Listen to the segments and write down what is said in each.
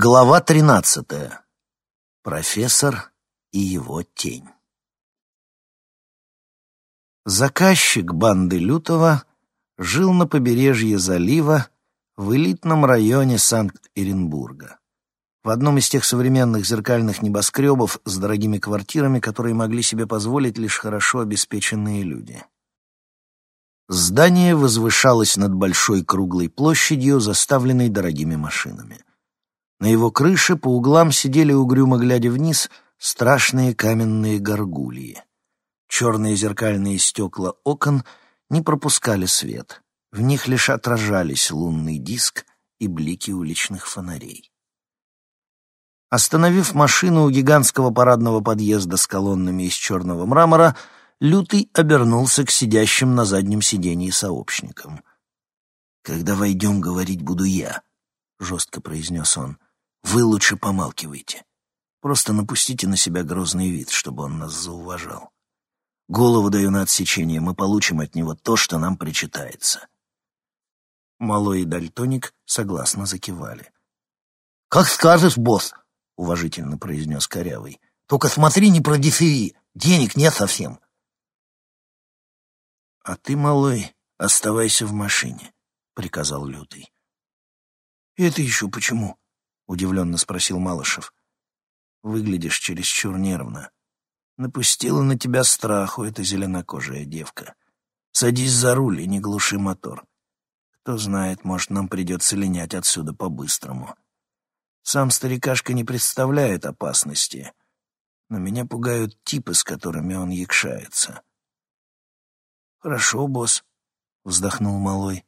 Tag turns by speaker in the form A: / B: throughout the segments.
A: Глава тринадцатая. Профессор и его тень. Заказчик банды Лютова жил на побережье залива в элитном районе Санкт-Петербурга. В одном из тех современных зеркальных небоскребов с дорогими квартирами, которые могли себе позволить лишь хорошо обеспеченные люди. Здание возвышалось над большой круглой площадью, заставленной дорогими машинами. На его крыше по углам сидели, угрюмо глядя вниз, страшные каменные горгульи. Черные зеркальные стекла окон не пропускали свет. В них лишь отражались лунный диск и блики уличных фонарей. Остановив машину у гигантского парадного подъезда с колоннами из черного мрамора, Лютый обернулся к сидящим на заднем сидении сообщникам. «Когда войдем, говорить буду я», — жестко произнес он. Вы лучше помалкивайте. Просто напустите на себя грозный вид, чтобы он нас зауважал. Голову даю на отсечение, мы получим от него то, что нам причитается. Малой и Дальтоник согласно закивали. — Как скажешь, босс, — уважительно произнес Корявый. — Только смотри, не продефери, денег нет совсем. — А ты, Малой, оставайся в машине, — приказал Лютый. — Это еще почему? — удивленно спросил Малышев. «Выглядишь чересчур нервно. Напустила на тебя страху эта зеленокожая девка. Садись за руль и не глуши мотор. Кто знает, может, нам придется линять отсюда по-быстрому. Сам старикашка не представляет опасности, но меня пугают типы, с которыми он якшается». «Хорошо, босс», — вздохнул Малой.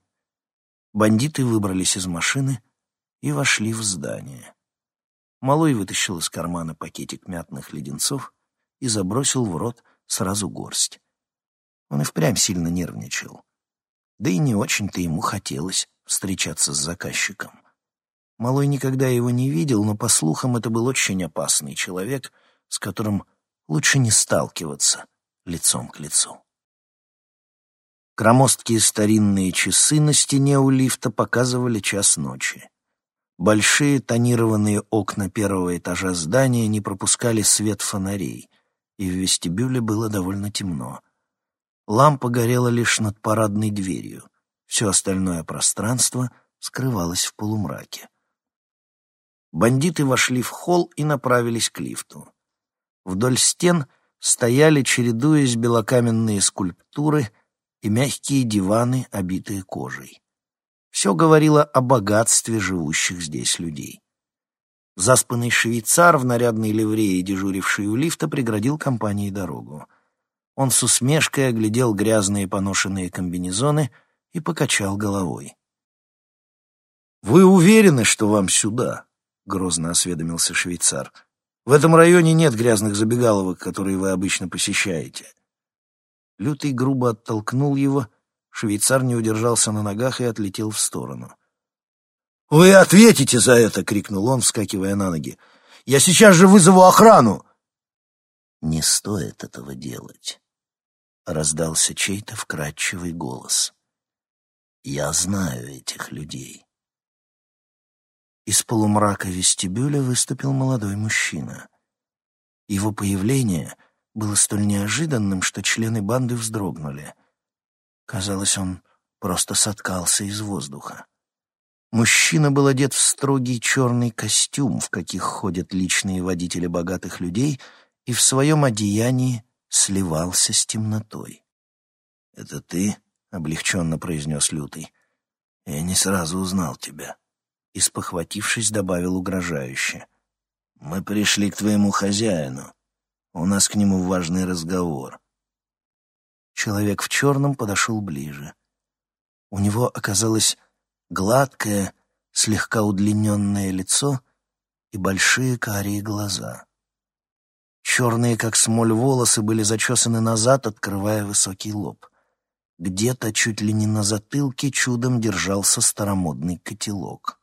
A: Бандиты выбрались из машины — и вошли в здание. Малой вытащил из кармана пакетик мятных леденцов и забросил в рот сразу горсть. Он и впрямь сильно нервничал. Да и не очень-то ему хотелось встречаться с заказчиком. Малой никогда его не видел, но, по слухам, это был очень опасный человек, с которым лучше не сталкиваться лицом к лицу. Громоздкие старинные часы на стене у лифта показывали час ночи. Большие тонированные окна первого этажа здания не пропускали свет фонарей, и в вестибюле было довольно темно. Лампа горела лишь над парадной дверью. Все остальное пространство скрывалось в полумраке. Бандиты вошли в холл и направились к лифту. Вдоль стен стояли, чередуясь, белокаменные скульптуры и мягкие диваны, обитые кожей. Все говорило о богатстве живущих здесь людей. Заспанный швейцар в нарядной ливрее, дежуривший у лифта, преградил компании дорогу. Он с усмешкой оглядел грязные поношенные комбинезоны и покачал головой. «Вы уверены, что вам сюда?» — грозно осведомился швейцар. «В этом районе нет грязных забегаловок, которые вы обычно посещаете». Лютый грубо оттолкнул его — Швейцар не удержался на ногах и отлетел в сторону. «Вы ответите за это!» — крикнул он, вскакивая на ноги. «Я сейчас же вызову охрану!» «Не стоит этого делать», — раздался чей-то вкрадчивый голос. «Я знаю этих людей». Из полумрака вестибюля выступил молодой мужчина. Его появление было столь неожиданным, что члены банды вздрогнули. Казалось, он просто соткался из воздуха. Мужчина был одет в строгий черный костюм, в каких ходят личные водители богатых людей, и в своем одеянии сливался с темнотой. «Это ты?» — облегченно произнес Лютый. «Я не сразу узнал тебя». И, спохватившись, добавил угрожающе. «Мы пришли к твоему хозяину. У нас к нему важный разговор. Человек в черном подошел ближе. У него оказалось гладкое, слегка удлиненное лицо и большие карие глаза. Черные, как смоль, волосы были зачесаны назад, открывая высокий лоб. Где-то чуть ли не на затылке чудом держался старомодный котелок.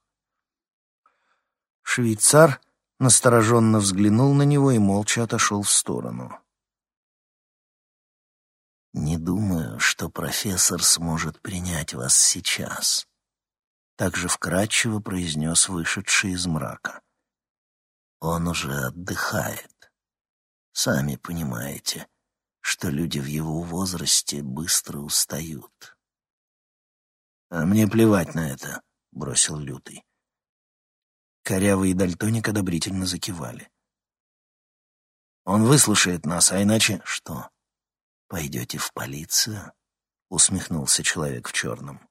A: Швейцар настороженно взглянул на него и молча отошел в сторону. «Не думаю, что профессор сможет принять вас сейчас», — также вкратчиво произнес вышедший из мрака. Он уже отдыхает. Сами понимаете, что люди в его возрасте быстро устают. «А мне плевать на это», — бросил Лютый. Корявый Дальтоник одобрительно закивали. «Он выслушает нас, а иначе что? Пойдете в полицию?» — усмехнулся человек в черном.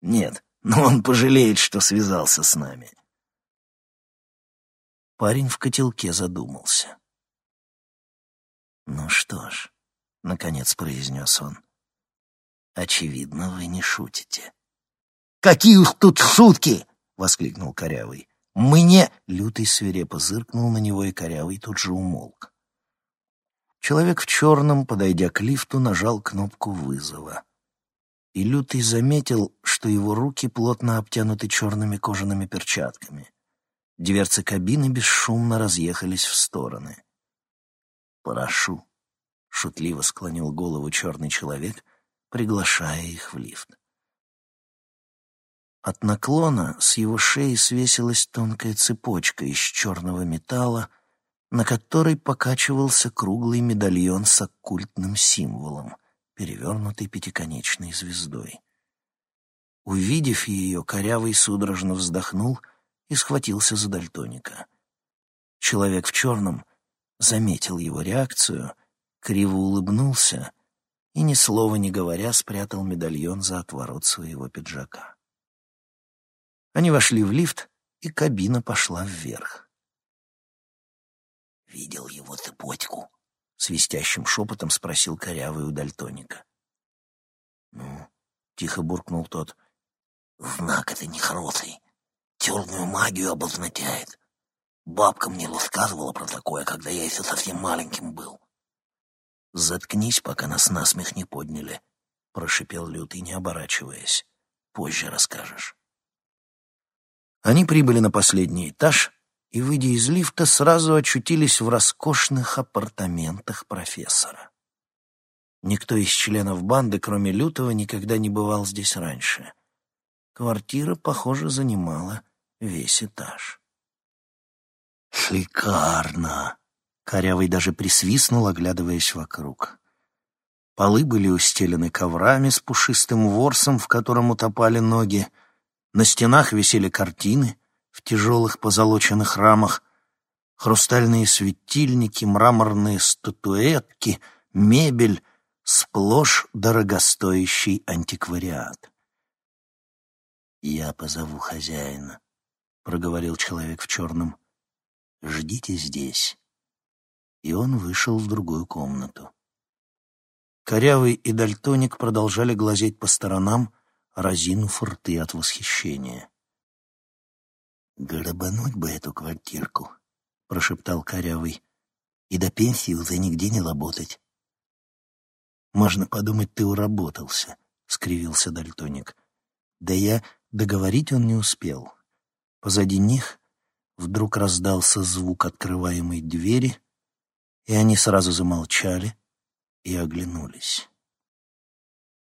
A: «Нет, но он пожалеет, что связался с нами». Парень в котелке задумался. «Ну что ж», — наконец произнес он, — «очевидно, вы не шутите».
B: «Какие уж тут шутки!» — воскликнул Корявый.
A: «Мы не...» — Лютый свирепо зыркнул на него, и Корявый тут же умолк. Человек в черном, подойдя к лифту, нажал кнопку вызова. И Лютый заметил, что его руки плотно обтянуты черными кожаными перчатками. Дверцы кабины бесшумно разъехались в стороны. «Прошу», — шутливо склонил голову черный человек, приглашая их в лифт. От наклона с его шеи свесилась тонкая цепочка из черного металла, на которой покачивался круглый медальон с оккультным символом, перевернутый пятиконечной звездой. Увидев ее, корявый судорожно вздохнул — и схватился за дальтоника. Человек в черном заметил его реакцию, криво улыбнулся и, ни слова не говоря, спрятал медальон за отворот своего пиджака. Они вошли в лифт, и кабина пошла вверх.
B: «Видел его цепочку?»
A: — свистящим шепотом спросил корявый у дальтоника.
B: «Ну?» — тихо буркнул тот. «Знак это нехороший черную магию обозначает. Бабка мне рассказывала про такое, когда я еще совсем маленьким был.
A: «Заткнись, пока нас насмех не подняли», — прошипел Лютый, не оборачиваясь. «Позже расскажешь». Они прибыли на последний этаж и, выйдя из лифта, сразу очутились в роскошных апартаментах профессора. Никто из членов банды, кроме Лютого, никогда не бывал здесь раньше. Квартира, похоже, занимала весь этаж.
B: «Шикарно!»
A: — Корявый даже присвистнул, оглядываясь вокруг. Полы были устелены коврами с пушистым ворсом, в котором утопали ноги. На стенах висели картины в тяжелых позолоченных рамах, хрустальные светильники, мраморные статуэтки, мебель — сплошь дорогостоящий антиквариат.
B: «Я позову хозяина», проговорил человек в черном. «Ждите здесь». И он вышел в другую комнату.
A: Корявый и Дальтоник продолжали глазеть по сторонам, разинув рты от восхищения.
B: «Грабануть бы эту квартирку», — прошептал Корявый, — «и до пенсии уже нигде не работать».
A: «Можно подумать, ты уработался», — скривился Дальтоник. «Да я договорить он не успел». Позади них вдруг раздался звук открываемой двери, и они сразу замолчали и оглянулись.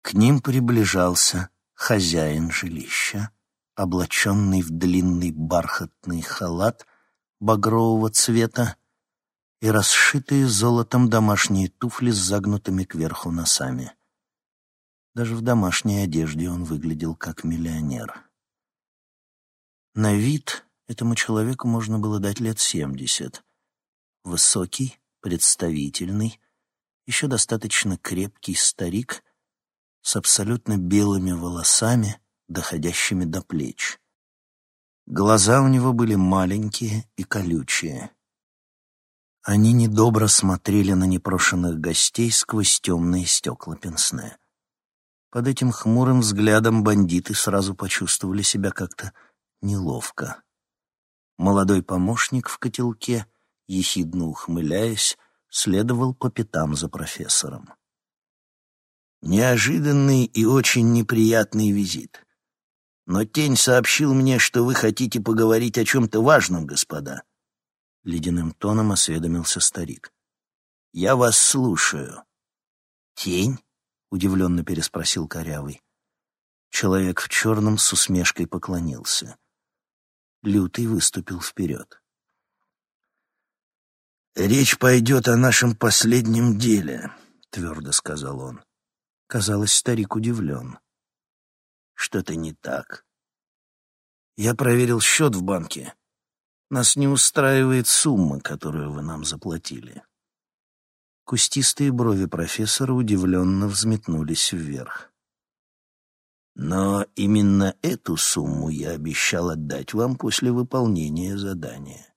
A: К ним приближался хозяин жилища, облаченный в длинный бархатный халат багрового цвета и расшитые золотом домашние туфли с загнутыми кверху носами. Даже в домашней одежде он выглядел как миллионер. На вид этому человеку можно было дать лет семьдесят. Высокий, представительный, еще достаточно крепкий старик с абсолютно белыми волосами, доходящими до плеч. Глаза у него были маленькие и колючие. Они недобро смотрели на непрошенных гостей сквозь темные стекла пенсне. Под этим хмурым взглядом бандиты сразу почувствовали себя как-то неловко. Молодой помощник в котелке, ехидно ухмыляясь, следовал по пятам за профессором. «Неожиданный и очень неприятный визит. Но тень сообщил мне, что вы хотите поговорить о чем-то важном, господа». Ледяным тоном осведомился старик. «Я вас слушаю». «Тень?» — удивленно переспросил Корявый. Человек в черном с усмешкой поклонился. Лютый выступил вперед. «Речь пойдет о нашем последнем деле», — твердо сказал он. Казалось, старик удивлен. «Что-то не так». «Я проверил счет в банке. Нас не устраивает сумма, которую вы нам заплатили». Кустистые брови профессора удивленно взметнулись вверх. «Но именно эту сумму я обещал отдать вам после выполнения задания».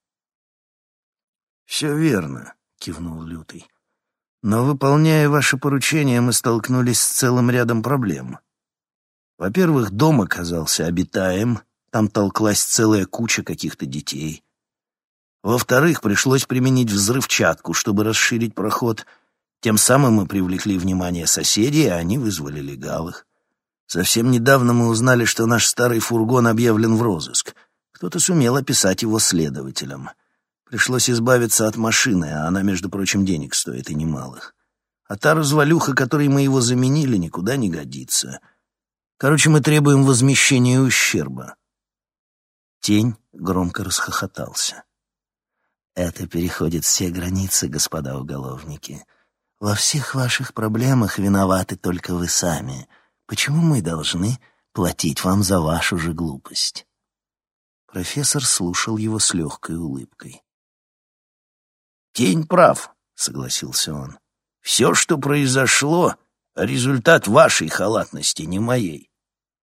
A: «Все верно», — кивнул Лютый. «Но, выполняя ваше поручение, мы столкнулись с целым рядом проблем. Во-первых, дом оказался обитаем, там толклась целая куча каких-то детей. Во-вторых, пришлось применить взрывчатку, чтобы расширить проход. Тем самым мы привлекли внимание соседей, а они вызвали легалых. Совсем недавно мы узнали, что наш старый фургон объявлен в розыск. Кто-то сумел описать его следователям — Пришлось избавиться от машины, а она, между прочим, денег стоит и немалых. А та развалюха, которой мы его заменили, никуда не годится. Короче, мы требуем возмещения ущерба. Тень громко расхохотался. Это переходит все границы, господа уголовники. Во всех ваших проблемах виноваты только вы сами. Почему мы должны платить вам за вашу же глупость? Профессор слушал его с легкой улыбкой. «Тень прав», — согласился он. «Все, что произошло, — результат вашей халатности, не моей.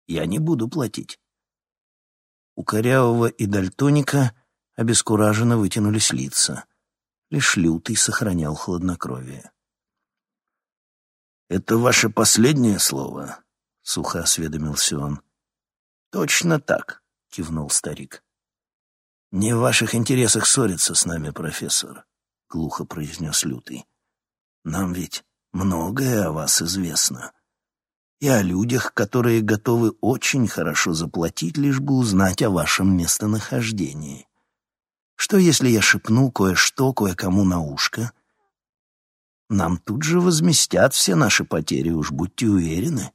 A: Я не буду платить». У Корявого и Дальтоника обескураженно вытянулись лица. Лишь Лютый сохранял хладнокровие. «Это ваше последнее слово?» — сухо осведомился он. «Точно так», — кивнул старик. «Не в ваших интересах ссориться с нами, профессор глухо произнес Лютый. «Нам ведь многое о вас известно. И о людях, которые готовы очень хорошо заплатить, лишь бы узнать о вашем местонахождении. Что, если я шепну кое-что кое-кому на ушко? Нам тут же возместят все наши потери, уж будьте уверены».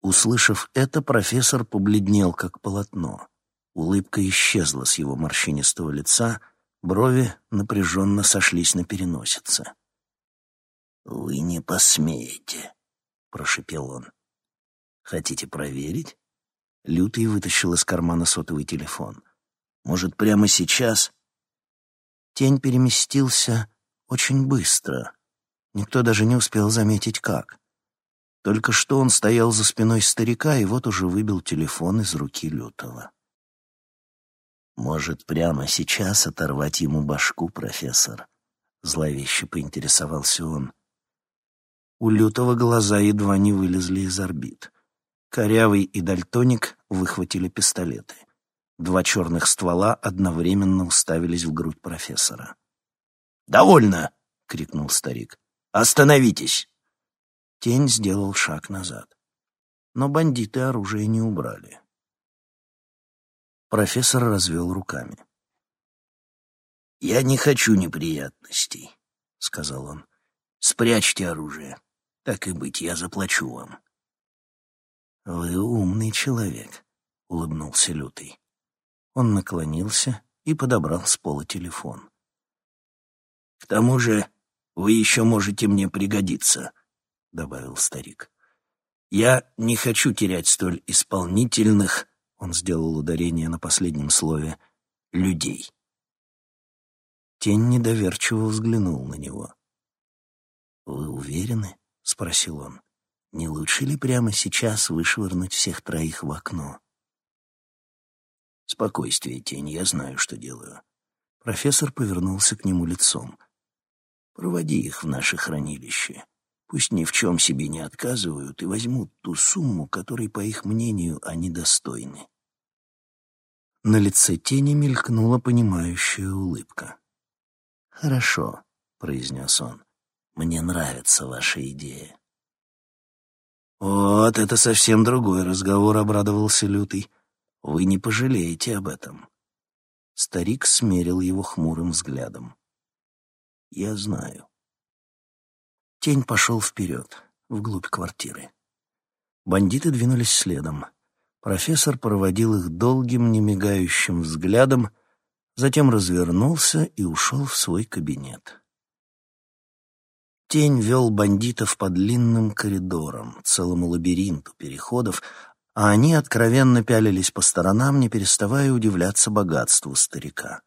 A: Услышав это, профессор побледнел, как полотно. Улыбка исчезла с его морщинистого лица — Брови напряженно сошлись на переносице. «Вы не посмеете», — прошепел он. «Хотите проверить?» Лютый вытащил из кармана сотовый телефон. «Может, прямо сейчас?» Тень переместился очень быстро. Никто даже не успел заметить, как. Только что он стоял за спиной старика и вот уже выбил телефон из руки Лютого. «Может, прямо сейчас оторвать ему башку, профессор?» Зловеще поинтересовался он. У Лютого глаза едва не вылезли из орбит. Корявый и Дальтоник выхватили пистолеты. Два черных ствола одновременно уставились в грудь профессора. «Довольно!» — крикнул старик. «Остановитесь!» Тень сделал шаг назад. Но бандиты оружие не убрали. Профессор развел руками. «Я не хочу неприятностей», — сказал он. «Спрячьте оружие. Так и быть, я заплачу вам». «Вы умный человек», — улыбнулся Лютый. Он наклонился и подобрал с пола телефон. «К тому же вы еще можете мне пригодиться», — добавил старик. «Я не хочу терять столь исполнительных он сделал ударение на последнем слове «людей». Тень недоверчиво взглянул на него. «Вы уверены?» — спросил он. «Не лучше ли прямо сейчас вышвырнуть всех троих в окно?» «Спокойствие, Тень, я знаю, что делаю». Профессор повернулся к нему лицом. «Проводи их в наше хранилище. Пусть ни в чем себе не отказывают и возьмут ту сумму, которой, по их мнению, они достойны. На лице тени мелькнула понимающая улыбка. «Хорошо», — произнес он, — «мне нравится ваша идея». «Вот это совсем другой разговор», — обрадовался Лютый. «Вы не пожалеете об этом». Старик смерил его хмурым взглядом. «Я знаю». Тень пошел вперед, вглубь квартиры. Бандиты двинулись следом. Профессор проводил их долгим, немигающим взглядом, затем развернулся и ушел в свой кабинет. Тень вел бандитов по длинным коридорам, целому лабиринту переходов, а они откровенно пялились по сторонам, не переставая удивляться богатству старика.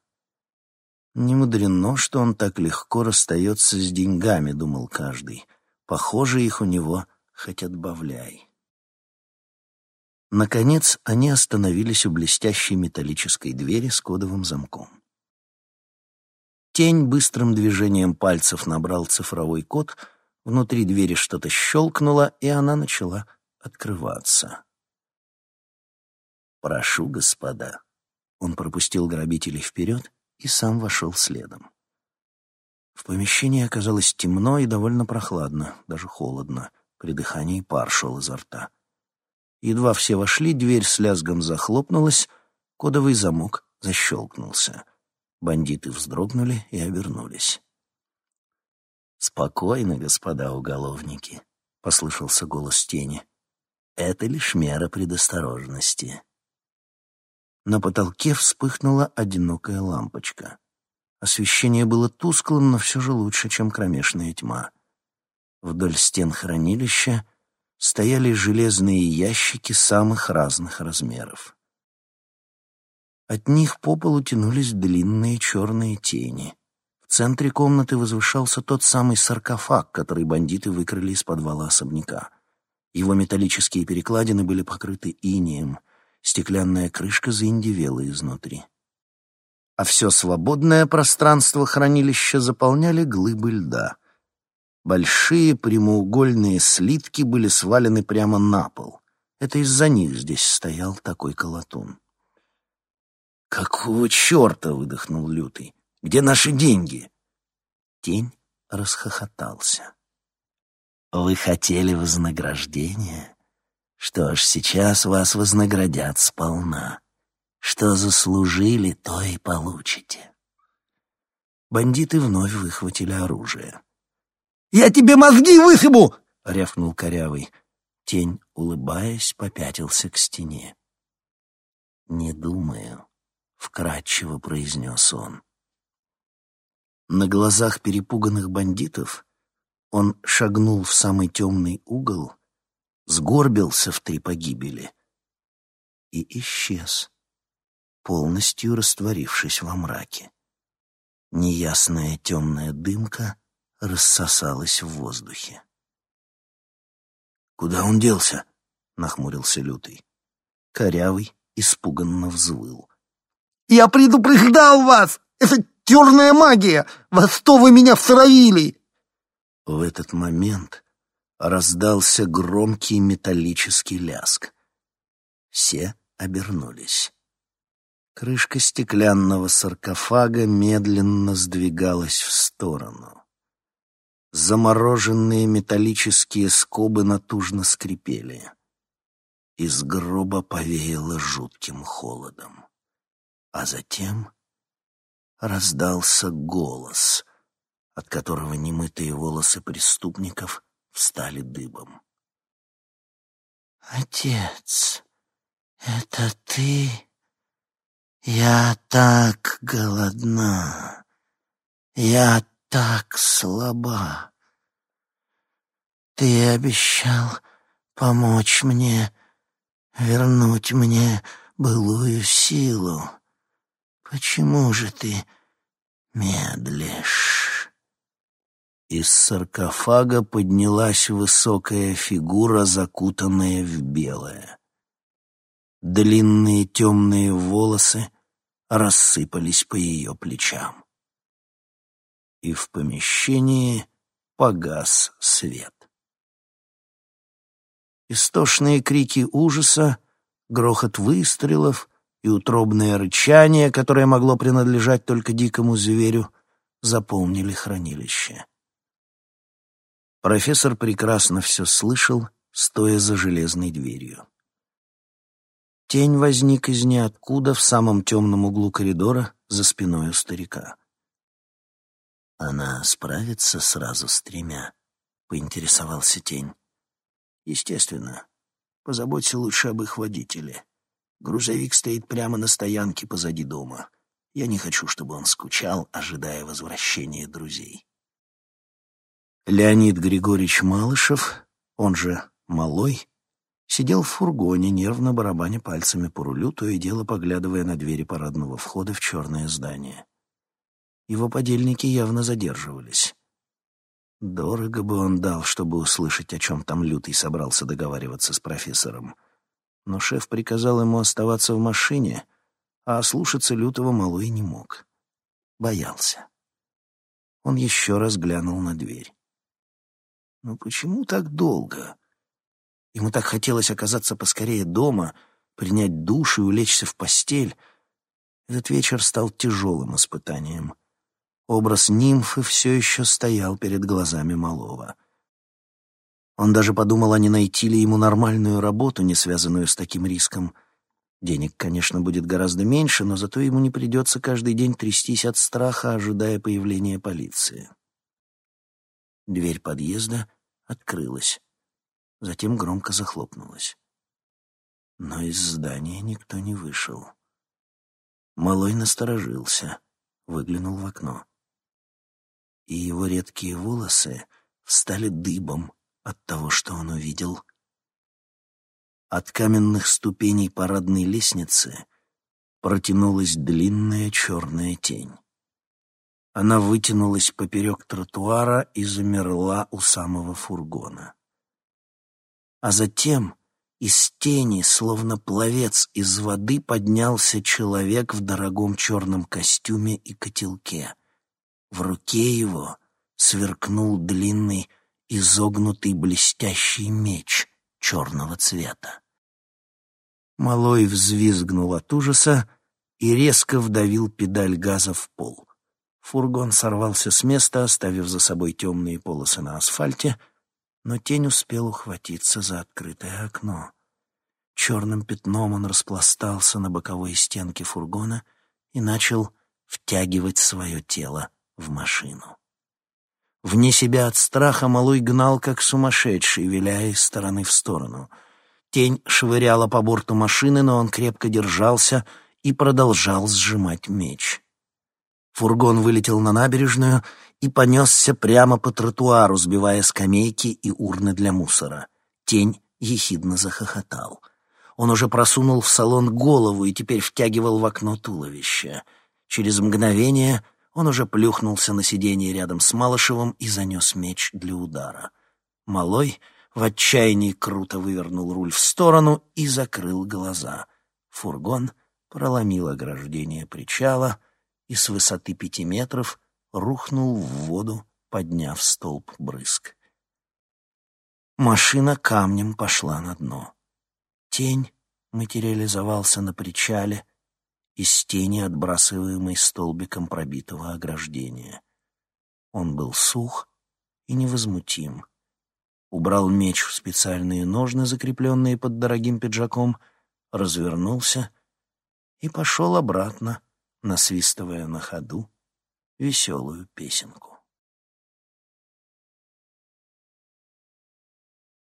A: Не мудрено, что он так легко расстается с деньгами, думал каждый. Похоже, их у него хоть отбавляй. Наконец, они остановились у блестящей металлической двери с кодовым замком. Тень быстрым движением пальцев набрал цифровой код, внутри двери что-то щелкнуло, и она начала открываться. «Прошу, господа». Он пропустил грабителей вперед и сам вошел следом. В помещении оказалось темно и довольно прохладно, даже холодно. При дыхании пар шел изо рта. Едва все вошли, дверь с лязгом захлопнулась, кодовый замок защелкнулся. Бандиты вздрогнули и обернулись. «Спокойно, господа уголовники», — послышался голос тени. «Это лишь мера предосторожности». На потолке вспыхнула одинокая лампочка. Освещение было тусклым, но все же лучше, чем кромешная тьма. Вдоль стен хранилища стояли железные ящики самых разных размеров. От них по полу тянулись длинные черные тени. В центре комнаты возвышался тот самый саркофаг, который бандиты выкрали из подвала особняка. Его металлические перекладины были покрыты инеем — Стеклянная крышка заиндевела изнутри. А все свободное пространство хранилища заполняли глыбы льда. Большие прямоугольные слитки были свалены прямо на пол. Это из-за них здесь стоял такой колотун. «Какого черта?» — выдохнул Лютый. «Где наши деньги?» Тень расхохотался. «Вы хотели вознаграждения?» Что ж, сейчас вас вознаградят сполна. Что заслужили, то и получите. Бандиты вновь выхватили оружие. «Я тебе мозги высыпу!» — рявкнул корявый. Тень, улыбаясь, попятился к стене. «Не думаю», — вкратчиво произнес он. На глазах перепуганных бандитов он шагнул в самый темный угол сгорбился в три погибели и исчез, полностью растворившись во мраке. Неясная темная дымка рассосалась в воздухе. «Куда он делся?» — нахмурился Лютый. Корявый испуганно взвыл. «Я предупреждал вас! Это черная магия! Во что вы меня всравили?» В этот момент раздался громкий металлический ляск. Все обернулись. Крышка стеклянного саркофага медленно сдвигалась в сторону. Замороженные металлические скобы натужно скрипели. Из гроба повеяло жутким холодом. А затем раздался голос, от которого немытые волосы преступников встали дыбом. «Отец, это ты? Я так голодна, я так слаба. Ты обещал помочь мне, вернуть мне былую силу. Почему же ты медлишь?» Из саркофага поднялась высокая фигура, закутанная в белое. Длинные темные волосы рассыпались по ее плечам. И в помещении погас свет. Истошные крики ужаса, грохот выстрелов и утробное рычание, которое могло принадлежать только дикому зверю, заполнили хранилище. Профессор прекрасно все слышал, стоя за железной дверью. Тень возник из ниоткуда в самом темном углу коридора за спиной у старика. «Она справится сразу с тремя?» — поинтересовался тень. «Естественно. Позаботься лучше об их водителе. Грузовик стоит прямо на стоянке позади дома. Я не хочу, чтобы он скучал, ожидая возвращения друзей. Леонид Григорьевич Малышев, он же Малой, сидел в фургоне, нервно барабаня пальцами по рулю, то и дело поглядывая на двери парадного входа в черное здание. Его подельники явно задерживались. Дорого бы он дал, чтобы услышать, о чем там Лютый собрался договариваться с профессором. Но шеф приказал ему оставаться в машине, а ослушаться Лютого Малой не мог. Боялся. Он еще раз глянул на дверь. Ну почему так долго? Ему так хотелось оказаться поскорее дома, принять душ и улечься в постель. Этот вечер стал тяжелым испытанием. Образ нимфы все еще стоял перед глазами малого. Он даже подумал, а не найти ли ему нормальную работу, не связанную с таким риском. Денег, конечно, будет гораздо меньше, но зато ему не придется каждый день трястись от страха, ожидая появления полиции. Дверь подъезда открылась, затем громко захлопнулась. Но из здания никто не вышел. Малой насторожился, выглянул в окно. И его редкие волосы встали дыбом от того, что он увидел. От каменных ступеней парадной лестницы протянулась длинная черная тень. Она вытянулась поперек тротуара и замерла у самого фургона. А затем из тени, словно пловец из воды, поднялся человек в дорогом черном костюме и котелке. В руке его сверкнул длинный, изогнутый блестящий меч черного цвета. Малой взвизгнул от ужаса и резко вдавил педаль газа в пол. Фургон сорвался с места, оставив за собой темные полосы на асфальте, но тень успел ухватиться за открытое окно. Черным пятном он распластался на боковой стенке фургона и начал втягивать свое тело в машину. Вне себя от страха малой гнал, как сумасшедший, виляя из стороны в сторону. Тень швыряла по борту машины, но он крепко держался и продолжал сжимать меч. Фургон вылетел на набережную и понесся прямо по тротуару, сбивая скамейки и урны для мусора. Тень ехидно захохотал. Он уже просунул в салон голову и теперь втягивал в окно туловище. Через мгновение он уже плюхнулся на сиденье рядом с Малышевым и занес меч для удара. Малой в отчаянии круто вывернул руль в сторону и закрыл глаза. Фургон проломил ограждение причала — и с высоты пяти метров рухнул в воду, подняв столб брызг. Машина камнем пошла на дно. Тень материализовался на причале из тени, отбрасываемой столбиком пробитого ограждения. Он был сух и невозмутим. Убрал меч в специальные ножны, закрепленные под дорогим пиджаком, развернулся и пошел обратно, насвистывая на ходу веселую песенку.